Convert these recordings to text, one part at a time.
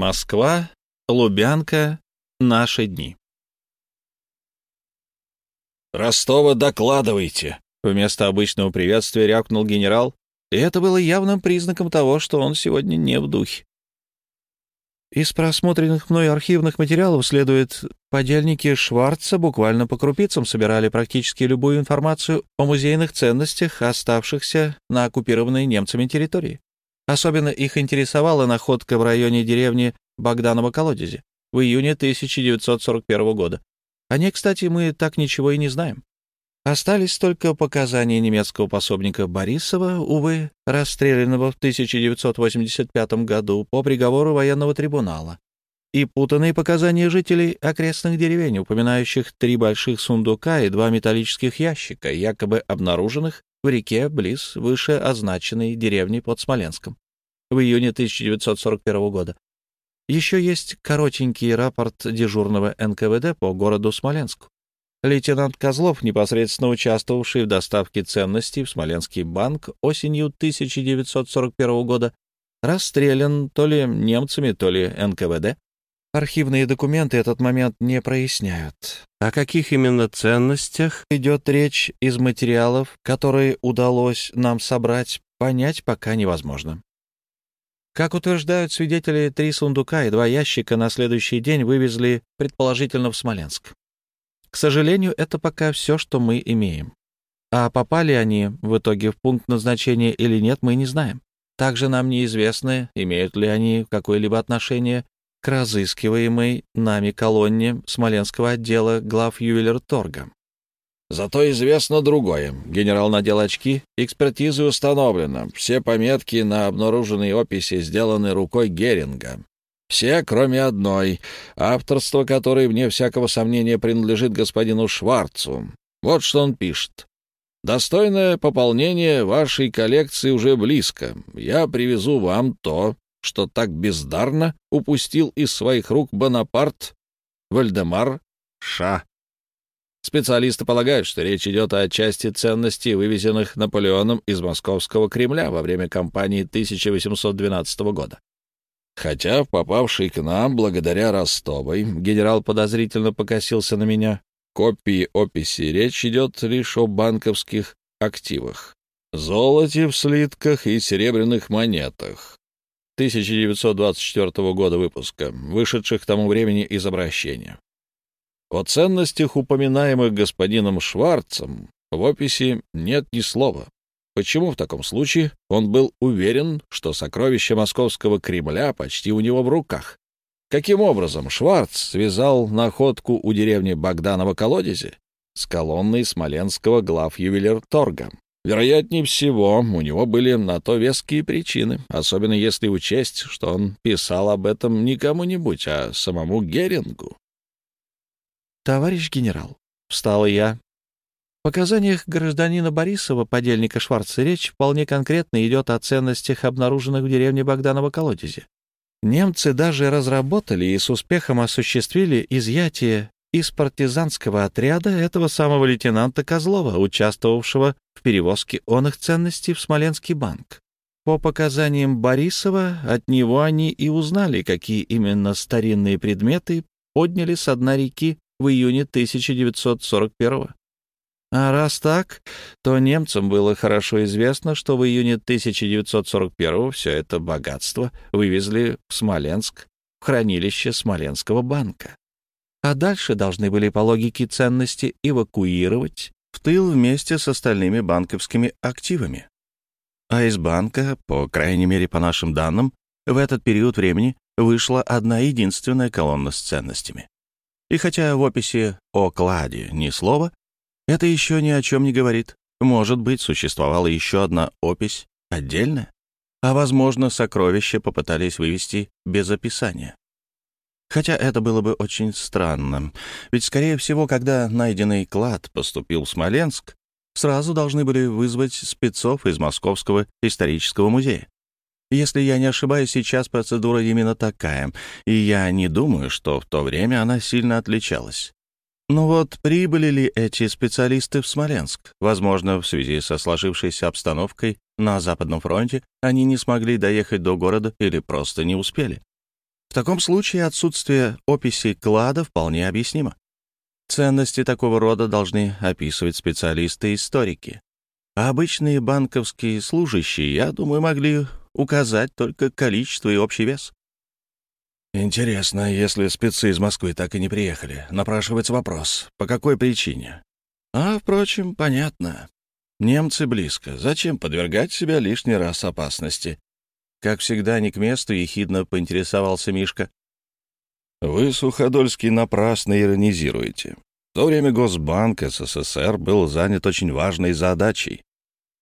Москва, Лубянка, наши дни. «Ростова, докладывайте!» Вместо обычного приветствия рявкнул генерал, и это было явным признаком того, что он сегодня не в духе. Из просмотренных мной архивных материалов следует, подельники Шварца буквально по крупицам собирали практически любую информацию о музейных ценностях, оставшихся на оккупированной немцами территории. Особенно их интересовала находка в районе деревни Богданова колодези в июне 1941 года. О ней, кстати, мы так ничего и не знаем. Остались только показания немецкого пособника Борисова, увы, расстрелянного в 1985 году по приговору военного трибунала, и путанные показания жителей окрестных деревень, упоминающих три больших сундука и два металлических ящика, якобы обнаруженных в реке близ выше означенной деревни под Смоленском в июне 1941 года. Еще есть коротенький рапорт дежурного НКВД по городу Смоленску. Лейтенант Козлов, непосредственно участвовавший в доставке ценностей в Смоленский банк осенью 1941 года, расстрелян то ли немцами, то ли НКВД. Архивные документы этот момент не проясняют. О каких именно ценностях идет речь из материалов, которые удалось нам собрать, понять пока невозможно. Как утверждают свидетели, три сундука и два ящика на следующий день вывезли, предположительно, в Смоленск. К сожалению, это пока все, что мы имеем. А попали они в итоге в пункт назначения или нет, мы не знаем. Также нам неизвестно, имеют ли они какое-либо отношение к разыскиваемой нами колонне Смоленского отдела глав ювелир-торга. Зато известно другое. Генерал надел очки. Экспертизой установлено. Все пометки на обнаруженной описи сделаны рукой Геринга. Все, кроме одной, авторство которой, вне всякого сомнения, принадлежит господину Шварцу. Вот что он пишет. «Достойное пополнение вашей коллекции уже близко. Я привезу вам то, что так бездарно упустил из своих рук Бонапарт Вальдемар Ша. Специалисты полагают, что речь идет о части ценностей, вывезенных Наполеоном из московского Кремля во время кампании 1812 года. Хотя попавший к нам благодаря Ростовой, генерал подозрительно покосился на меня, копии описи речь идет лишь о банковских активах, золоте в слитках и серебряных монетах. 1924 года выпуска, вышедших к тому времени из обращения. О ценностях, упоминаемых господином Шварцем, в описи нет ни слова. Почему в таком случае он был уверен, что сокровища московского Кремля почти у него в руках? Каким образом Шварц связал находку у деревни Богданова колодезе с колонной смоленского глав ювелир-торга? Вероятнее всего, у него были на то веские причины, особенно если учесть, что он писал об этом не кому-нибудь, а самому Герингу. «Товарищ генерал», — встала я, в показаниях гражданина Борисова, подельника Шварца, речь вполне конкретно идет о ценностях, обнаруженных в деревне Богданова колодезе. Немцы даже разработали и с успехом осуществили изъятие из партизанского отряда этого самого лейтенанта Козлова, участвовавшего в перевозке оных ценностей в Смоленский банк. По показаниям Борисова, от него они и узнали, какие именно старинные предметы подняли с дна реки в июне 1941 года. А раз так, то немцам было хорошо известно, что в июне 1941 все это богатство вывезли в Смоленск, в хранилище Смоленского банка. А дальше должны были по логике ценности эвакуировать в тыл вместе с остальными банковскими активами. А из банка, по крайней мере по нашим данным, в этот период времени вышла одна единственная колонна с ценностями. И хотя в описи о кладе ни слова, это еще ни о чем не говорит. Может быть, существовала еще одна опись, отдельная? А, возможно, сокровища попытались вывести без описания. Хотя это было бы очень странно. Ведь, скорее всего, когда найденный клад поступил в Смоленск, сразу должны были вызвать спецов из Московского исторического музея. Если я не ошибаюсь, сейчас процедура именно такая, и я не думаю, что в то время она сильно отличалась. Но вот прибыли ли эти специалисты в Смоленск? Возможно, в связи со сложившейся обстановкой на Западном фронте они не смогли доехать до города или просто не успели. В таком случае отсутствие описи клада вполне объяснимо. Ценности такого рода должны описывать специалисты-историки. А обычные банковские служащие, я думаю, могли указать только количество и общий вес. Интересно, если спецы из Москвы так и не приехали, напрашивается вопрос, по какой причине? А, впрочем, понятно. Немцы близко. Зачем подвергать себя лишний раз опасности? Как всегда, не к месту, ехидно поинтересовался Мишка. Вы, Суходольский, напрасно иронизируете. В то время Госбанк СССР был занят очень важной задачей.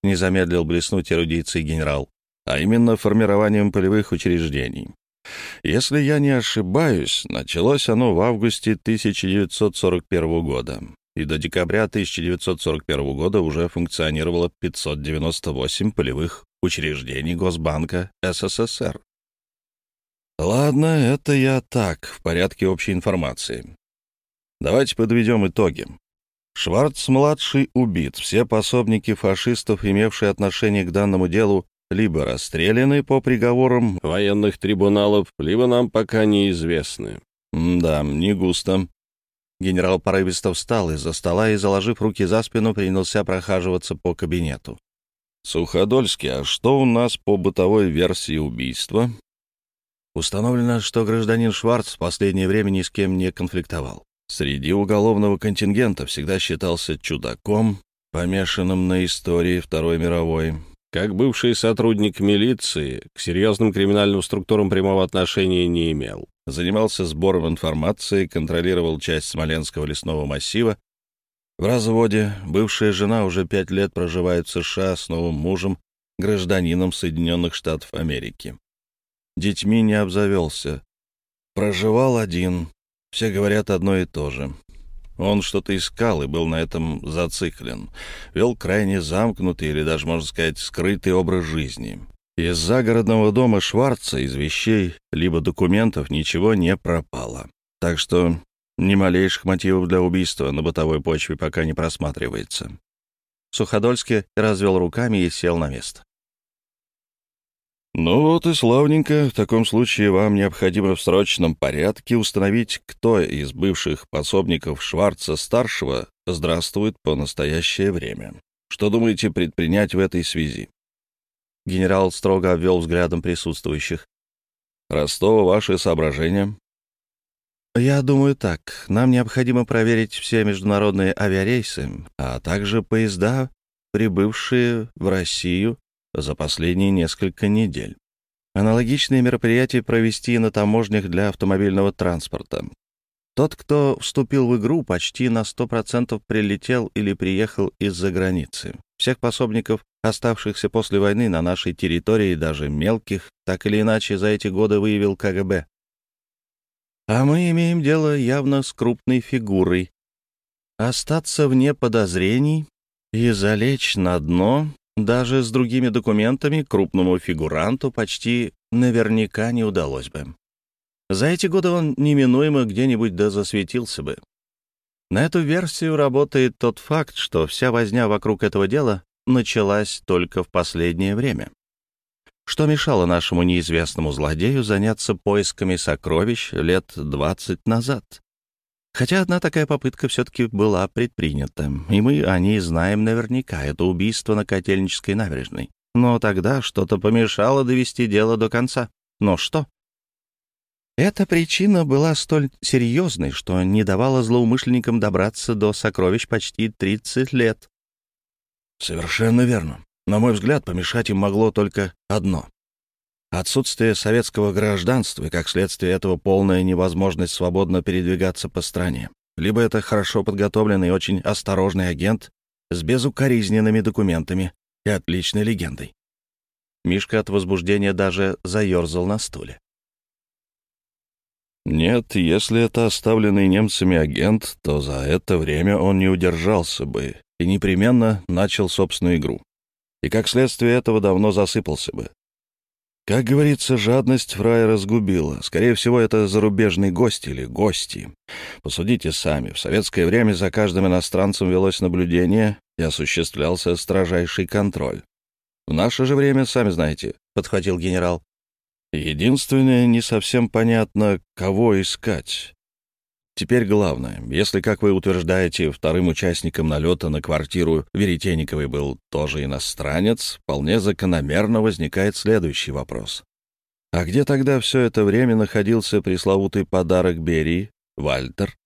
Не замедлил блеснуть эрудицией генерал, а именно формированием полевых учреждений. Если я не ошибаюсь, началось оно в августе 1941 года, и до декабря 1941 года уже функционировало 598 полевых учреждений Госбанка СССР. Ладно, это я так, в порядке общей информации. Давайте подведем итоги. Шварц-младший убит. Все пособники фашистов, имевшие отношение к данному делу, либо расстреляны по приговорам военных трибуналов, либо нам пока неизвестны. да, не густо. Генерал порывисто встал из-за стола и, заложив руки за спину, принялся прохаживаться по кабинету. «Суходольский, а что у нас по бытовой версии убийства?» Установлено, что гражданин Шварц в последнее время ни с кем не конфликтовал. Среди уголовного контингента всегда считался чудаком, помешанным на истории Второй мировой. Как бывший сотрудник милиции, к серьезным криминальным структурам прямого отношения не имел. Занимался сбором информации, контролировал часть Смоленского лесного массива. В разводе бывшая жена уже пять лет проживает в США с новым мужем, гражданином Соединенных Штатов Америки. Детьми не обзавелся. Проживал один. Все говорят одно и то же. Он что-то искал и был на этом зациклен. Вел крайне замкнутый или даже, можно сказать, скрытый образ жизни. Из загородного дома Шварца, из вещей либо документов ничего не пропало. Так что ни малейших мотивов для убийства на бытовой почве пока не просматривается. Суходольский развел руками и сел на место. «Ну вот и славненько. В таком случае вам необходимо в срочном порядке установить, кто из бывших пособников Шварца-старшего здравствует по настоящее время. Что думаете предпринять в этой связи?» Генерал строго обвел взглядом присутствующих. «Ростова, ваши соображения?» «Я думаю так. Нам необходимо проверить все международные авиарейсы, а также поезда, прибывшие в Россию за последние несколько недель. Аналогичные мероприятия провести на таможнях для автомобильного транспорта. Тот, кто вступил в игру, почти на 100% прилетел или приехал из-за границы. Всех пособников, оставшихся после войны на нашей территории, даже мелких, так или иначе за эти годы выявил КГБ. А мы имеем дело явно с крупной фигурой. Остаться вне подозрений и залечь на дно даже с другими документами крупному фигуранту почти наверняка не удалось бы. За эти годы он неминуемо где-нибудь да засветился бы. На эту версию работает тот факт, что вся возня вокруг этого дела началась только в последнее время. Что мешало нашему неизвестному злодею заняться поисками сокровищ лет 20 назад? Хотя одна такая попытка все-таки была предпринята, и мы о ней знаем наверняка. Это убийство на Котельнической набережной. Но тогда что-то помешало довести дело до конца. Но что? Эта причина была столь серьезной, что не давала злоумышленникам добраться до сокровищ почти 30 лет. Совершенно верно. На мой взгляд, помешать им могло только одно Отсутствие советского гражданства и, как следствие этого, полная невозможность свободно передвигаться по стране. Либо это хорошо подготовленный очень осторожный агент с безукоризненными документами и отличной легендой. Мишка от возбуждения даже заерзал на стуле. Нет, если это оставленный немцами агент, то за это время он не удержался бы и непременно начал собственную игру. И как следствие этого давно засыпался бы. Как говорится, жадность фрая разгубила. Скорее всего, это зарубежный гость или гости. Посудите сами. В советское время за каждым иностранцем велось наблюдение и осуществлялся строжайший контроль. В наше же время, сами знаете, — подхватил генерал, Единственное, не совсем понятно, кого искать. Теперь главное, если, как вы утверждаете, вторым участником налета на квартиру Веретенниковой был тоже иностранец, вполне закономерно возникает следующий вопрос. А где тогда все это время находился пресловутый подарок Берии, Вальтер?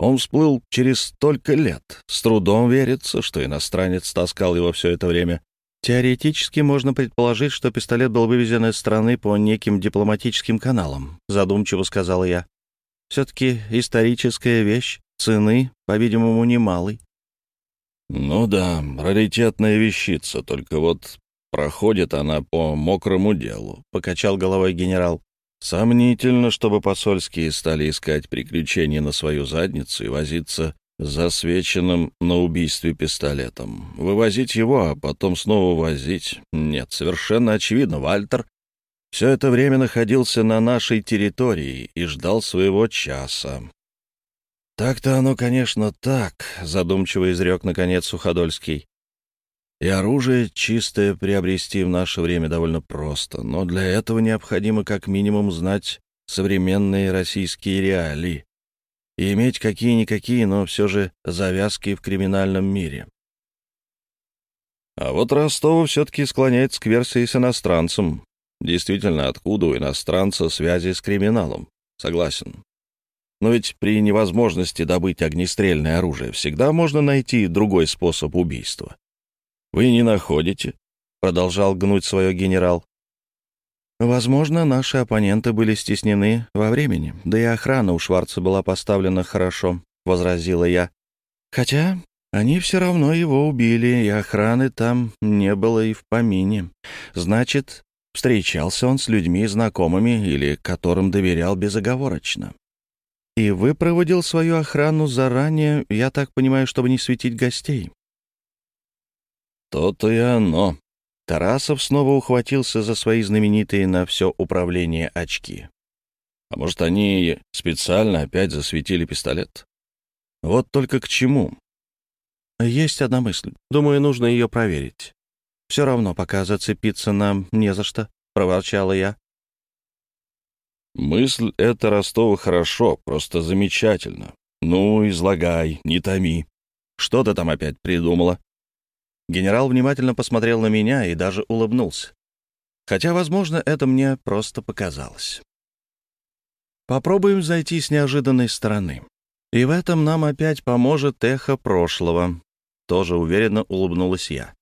Он всплыл через столько лет. С трудом верится, что иностранец таскал его все это время. Теоретически можно предположить, что пистолет был вывезен из страны по неким дипломатическим каналам, задумчиво сказала я. Все-таки историческая вещь, цены, по-видимому, немалой. Ну да, раритетная вещица, только вот проходит она по мокрому делу, — покачал головой генерал. Сомнительно, чтобы посольские стали искать приключения на свою задницу и возиться засвеченным на убийстве пистолетом. Вывозить его, а потом снова возить? Нет, совершенно очевидно, Вальтер все это время находился на нашей территории и ждал своего часа. «Так-то оно, конечно, так», — задумчиво изрек, наконец, Суходольский. «И оружие чистое приобрести в наше время довольно просто, но для этого необходимо как минимум знать современные российские реалии и иметь какие-никакие, но все же завязки в криминальном мире». А вот Ростова все-таки склоняется к версии с иностранцем, Действительно, откуда у иностранца связи с криминалом? Согласен. Но ведь при невозможности добыть огнестрельное оружие всегда можно найти другой способ убийства. «Вы не находите?» — продолжал гнуть свое генерал. «Возможно, наши оппоненты были стеснены во времени, да и охрана у Шварца была поставлена хорошо», — возразила я. «Хотя они все равно его убили, и охраны там не было и в помине. Значит, Встречался он с людьми знакомыми или которым доверял безоговорочно. И выпроводил свою охрану заранее, я так понимаю, чтобы не светить гостей. То-то и оно. Тарасов снова ухватился за свои знаменитые на все управление очки. А может, они специально опять засветили пистолет? Вот только к чему? Есть одна мысль. Думаю, нужно ее проверить. Все равно пока зацепиться нам не за что», — проворчала я. «Мысль эта Ростова хорошо, просто замечательно. Ну, излагай, не томи. Что ты там опять придумала?» Генерал внимательно посмотрел на меня и даже улыбнулся. Хотя, возможно, это мне просто показалось. Попробуем зайти с неожиданной стороны. И в этом нам опять поможет эхо прошлого. Тоже уверенно улыбнулась я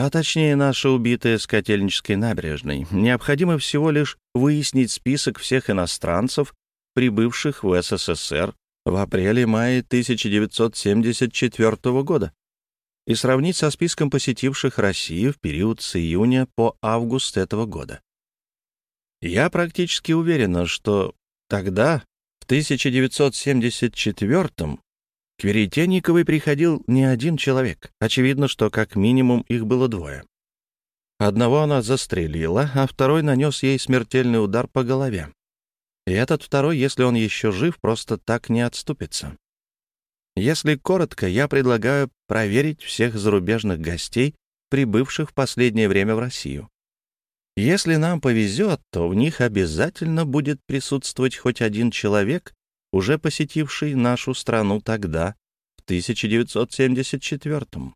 а точнее наша убитая с Котельнической набережной, необходимо всего лишь выяснить список всех иностранцев, прибывших в СССР в апреле-мае 1974 года, и сравнить со списком посетивших Россию в период с июня по август этого года. Я практически уверена, что тогда, в 1974 к Веретенниковой приходил не один человек. Очевидно, что как минимум их было двое. Одного она застрелила, а второй нанес ей смертельный удар по голове. И этот второй, если он еще жив, просто так не отступится. Если коротко, я предлагаю проверить всех зарубежных гостей, прибывших в последнее время в Россию. Если нам повезет, то в них обязательно будет присутствовать хоть один человек, уже посетивший нашу страну тогда, в 1974 -м.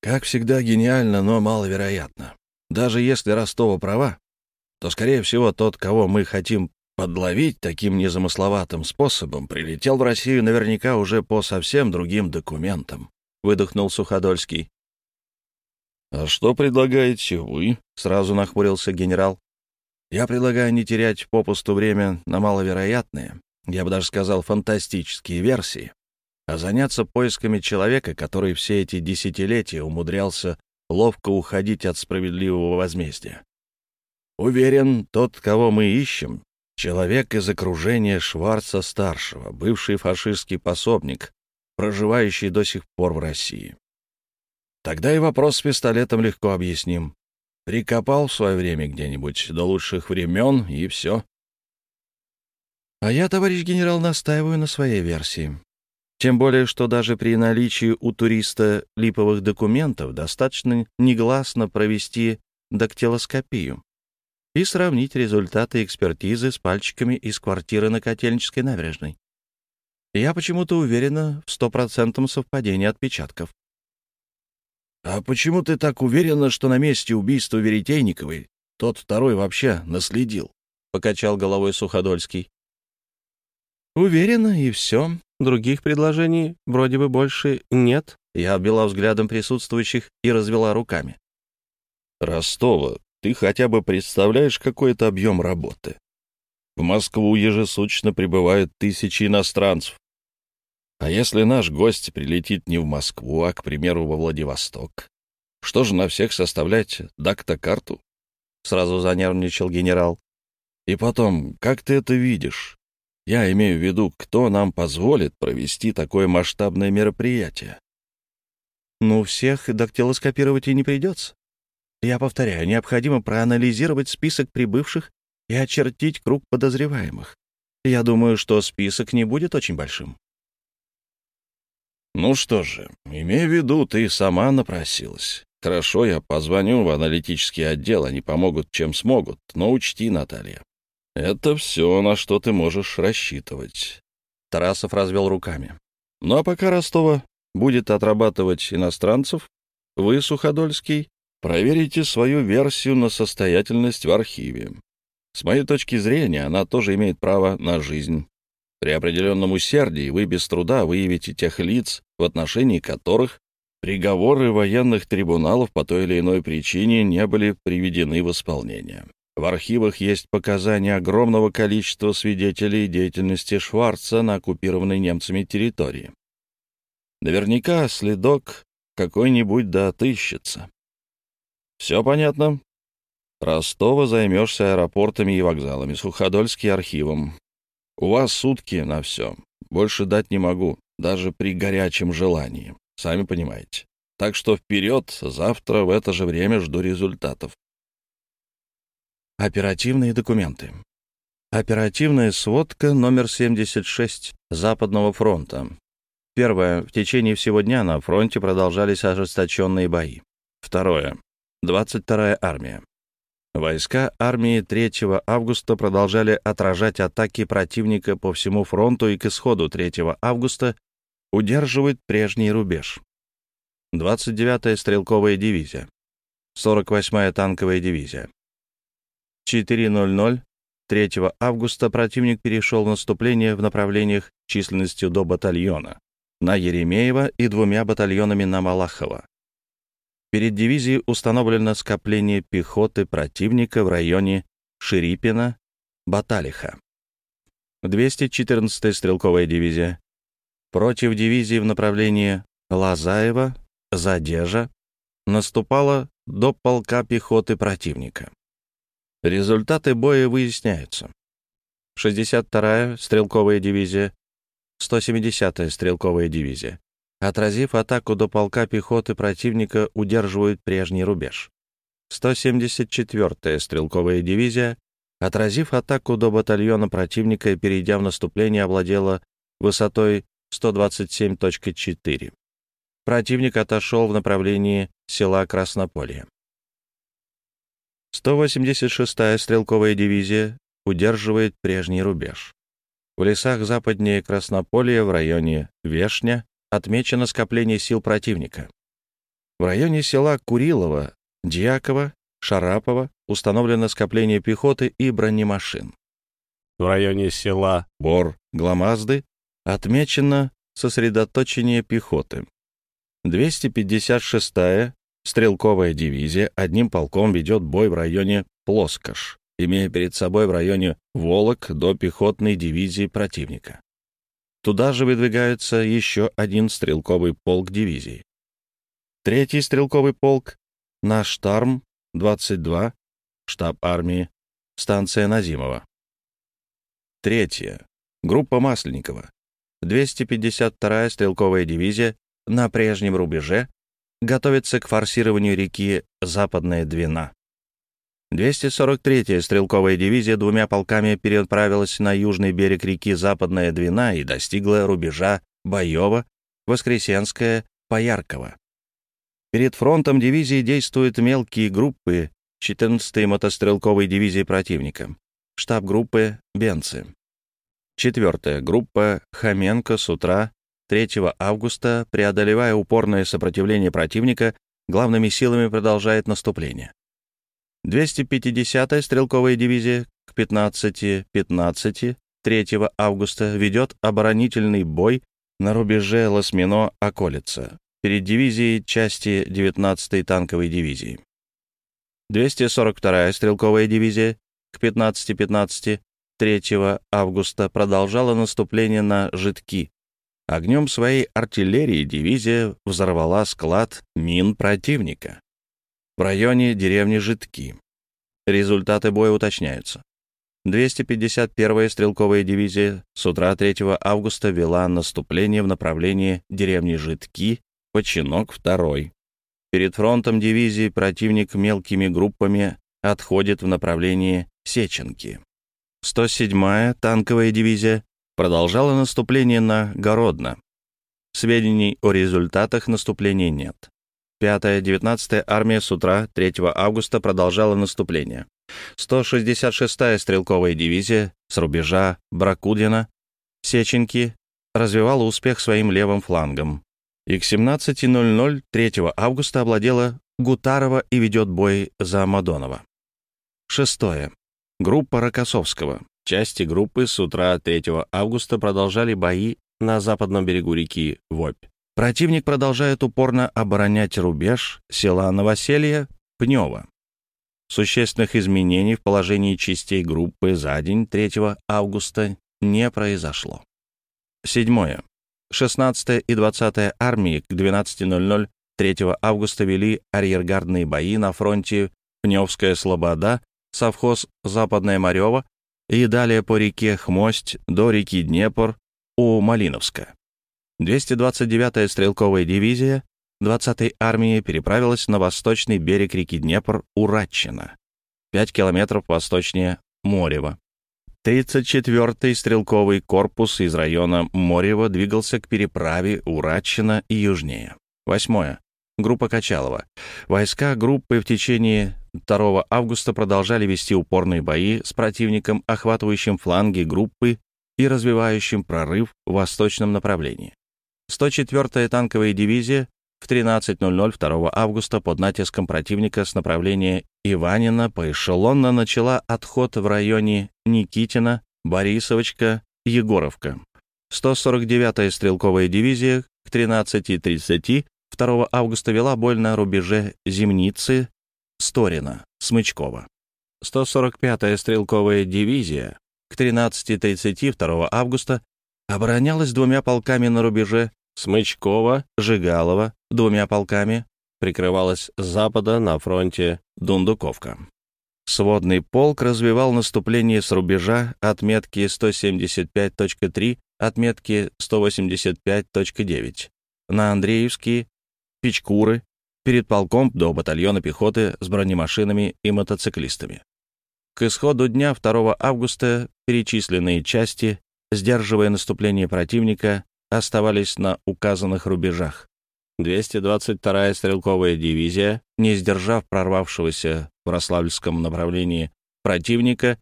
Как всегда гениально, но маловероятно. Даже если Ростова права, то, скорее всего, тот, кого мы хотим подловить таким незамысловатым способом, прилетел в Россию наверняка уже по совсем другим документам, — выдохнул Суходольский. «А что предлагаете вы?» — сразу нахмурился генерал. Я предлагаю не терять попусту время на маловероятные, я бы даже сказал, фантастические версии, а заняться поисками человека, который все эти десятилетия умудрялся ловко уходить от справедливого возмездия. Уверен, тот, кого мы ищем, человек из окружения Шварца-старшего, бывший фашистский пособник, проживающий до сих пор в России. Тогда и вопрос с пистолетом легко объясним. Прикопал в свое время где-нибудь до лучших времен, и все. А я, товарищ генерал, настаиваю на своей версии. Тем более, что даже при наличии у туриста липовых документов достаточно негласно провести дактилоскопию, и сравнить результаты экспертизы с пальчиками из квартиры на Котельнической набережной. Я почему-то уверена в стопроцентном совпадении отпечатков. «А почему ты так уверена, что на месте убийства Веретейниковой тот второй вообще наследил?» — покачал головой Суходольский. «Уверена, и все. Других предложений вроде бы больше нет». Я обвела взглядом присутствующих и развела руками. «Ростова, ты хотя бы представляешь какой-то объем работы? В Москву ежесуточно прибывают тысячи иностранцев. А если наш гость прилетит не в Москву, а, к примеру, во Владивосток? Что же на всех составлять дакто-карту? Сразу занервничал генерал. И потом, как ты это видишь? Я имею в виду, кто нам позволит провести такое масштабное мероприятие? Ну, всех дактилоскопировать и не придется. Я повторяю, необходимо проанализировать список прибывших и очертить круг подозреваемых. Я думаю, что список не будет очень большим. Ну что же, имея в виду, ты сама напросилась. Хорошо, я позвоню в аналитический отдел, они помогут, чем смогут. Но учти, Наталья, это все, на что ты можешь рассчитывать. Тарасов развел руками. Ну а пока Ростова будет отрабатывать иностранцев, вы, Суходольский, проверите свою версию на состоятельность в архиве. С моей точки зрения, она тоже имеет право на жизнь. При определенном усердии вы без труда выявите тех лиц, в отношении которых приговоры военных трибуналов по той или иной причине не были приведены в исполнение. В архивах есть показания огромного количества свидетелей деятельности Шварца на оккупированной немцами территории. Наверняка следок какой-нибудь да отыщется. Все понятно? Ростова займешься аэропортами и вокзалами, Суходольский — архивом. У вас сутки на все. Больше дать не могу, даже при горячем желании. Сами понимаете. Так что вперед, завтра в это же время жду результатов. Оперативные документы. Оперативная сводка номер 76 Западного фронта. Первое. В течение всего дня на фронте продолжались ожесточенные бои. Второе. 22-я армия. Войска армии 3 августа продолжали отражать атаки противника по всему фронту и к исходу 3 августа удерживать прежний рубеж. 29-я стрелковая дивизия, 48-я танковая дивизия. 4.00 3 августа противник перешел в наступление в направлениях численностью до батальона на Еремеево и двумя батальонами на Малахово. Перед дивизией установлено скопление пехоты противника в районе Ширипина, Баталиха. 214-я стрелковая дивизия. Против дивизии в направлении Лазаева, Задежа наступала до полка пехоты противника. Результаты боя выясняются. 62-я стрелковая дивизия, 170-я стрелковая дивизия Отразив атаку до полка пехоты противника, удерживают прежний рубеж. 174-я стрелковая дивизия, отразив атаку до батальона противника и перейдя в наступление, овладела высотой 127.4. Противник отошел в направлении села Краснополье. 186-я стрелковая дивизия удерживает прежний рубеж. В лесах западнее Краснополья в районе Вешня отмечено скопление сил противника. В районе села Курилово, Дьякова, Шарапова установлено скопление пехоты и бронемашин. В районе села Бор, Гламазды отмечено сосредоточение пехоты. 256-я стрелковая дивизия одним полком ведет бой в районе Плоскош, имея перед собой в районе Волок до пехотной дивизии противника. Туда же выдвигается еще один стрелковый полк дивизии. Третий стрелковый полк на Штарм-22, штаб армии, станция Назимова. Третье. Группа Масленникова. 252-я стрелковая дивизия на прежнем рубеже готовится к форсированию реки Западная Двина. 243-я стрелковая дивизия двумя полками переправилась на южный берег реки Западная Двина и достигла рубежа Боева, Воскресенская, Поярково. Перед фронтом дивизии действуют мелкие группы 14-й мотострелковой дивизии противника. Штаб группы Бенцы. Четвертая группа Хоменко с утра 3 августа, преодолевая упорное сопротивление противника, главными силами продолжает наступление. 250-я стрелковая дивизия к 15.15 3 августа ведет оборонительный бой на рубеже Лосмино-Околица перед дивизией части 19-й танковой дивизии. 242-я стрелковая дивизия к 15.15 3 августа продолжала наступление на Житки. Огнем своей артиллерии дивизия взорвала склад мин противника в районе деревни Житки. Результаты боя уточняются. 251-я стрелковая дивизия с утра 3 августа вела наступление в направлении деревни Житки, Починок 2. Перед фронтом дивизии противник мелкими группами отходит в направлении Сеченки. 107-я танковая дивизия продолжала наступление на Городно. Сведений о результатах наступления нет. 5-я, 19-я армия с утра 3 августа продолжала наступление. 166-я стрелковая дивизия с рубежа Бракудина, Сеченки, развивала успех своим левым флангом. И к 17.00 3 августа овладела Гутарова и ведет бой за Мадонова. Шестое. Группа Рокоссовского. Части группы с утра 3 августа продолжали бои на западном берегу реки Вопь. Противник продолжает упорно оборонять рубеж села Новоселье, Пнева. Существенных изменений в положении частей группы за день 3 августа не произошло. Седьмое. 16 и 20 армии к 12.00 3 августа вели арьергардные бои на фронте Пневская Слобода, совхоз Западная Марева и далее по реке Хмость до реки Днепр у Малиновска. 229-я стрелковая дивизия 20-й армии переправилась на восточный берег реки Днепр у Ратчина, 5 километров восточнее Морева. 34-й стрелковый корпус из района Морева двигался к переправе у Ратчина и южнее. Восьмое. Группа Качалова. Войска группы в течение 2 августа продолжали вести упорные бои с противником, охватывающим фланги группы и развивающим прорыв в восточном направлении. 104-я танковая дивизия в 13.00 2 августа под натиском противника с направления Иванина поэшелонно начала отход в районе Никитина, Борисовочка, Егоровка. 149-я стрелковая дивизия к 13.30 2 августа вела бой на рубеже Зимницы, Сторина, Смычкова. 145-я стрелковая дивизия к 13.30 2 августа оборонялась двумя полками на рубеже Смычкова, Жигалова, двумя полками, прикрывалась с запада на фронте Дундуковка. Сводный полк развивал наступление с рубежа отметки 175.3, отметки 185.9 на Андреевские, Печкуры, перед полком до батальона пехоты с бронемашинами и мотоциклистами. К исходу дня 2 августа перечисленные части, сдерживая наступление противника, оставались на указанных рубежах. 222-я стрелковая дивизия, не сдержав прорвавшегося в Рославльском направлении противника,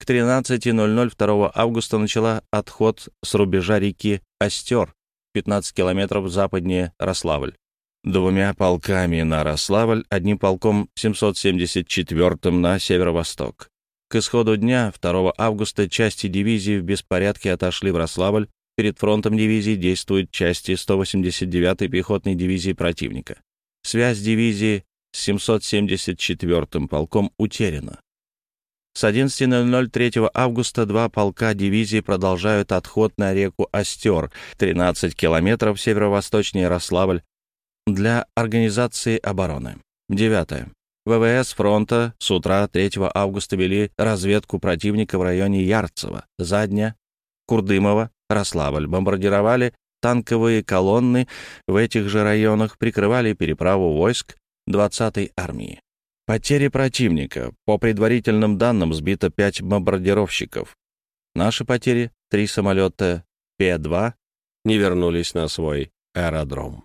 к 13.00 2 августа начала отход с рубежа реки Остер, 15 километров западнее Рославль. Двумя полками на Рославль, одним полком 774-м на северо-восток. К исходу дня 2 августа части дивизии в беспорядке отошли в Рославль, перед фронтом дивизии действуют части 189-й пехотной дивизии противника. Связь дивизии с 774-м полком утеряна. С 11.00 3 августа два полка дивизии продолжают отход на реку Остер, 13 километров северо-восточнее Рославль, для организации обороны. 9. ВВС фронта с утра 3 августа вели разведку противника в районе Ярцево, Задня, Курдымова, Рославль, бомбардировали танковые колонны в этих же районах, прикрывали переправу войск 20-й армии. Потери противника. По предварительным данным, сбито 5 бомбардировщиков. Наши потери — три самолета П-2 не вернулись на свой аэродром.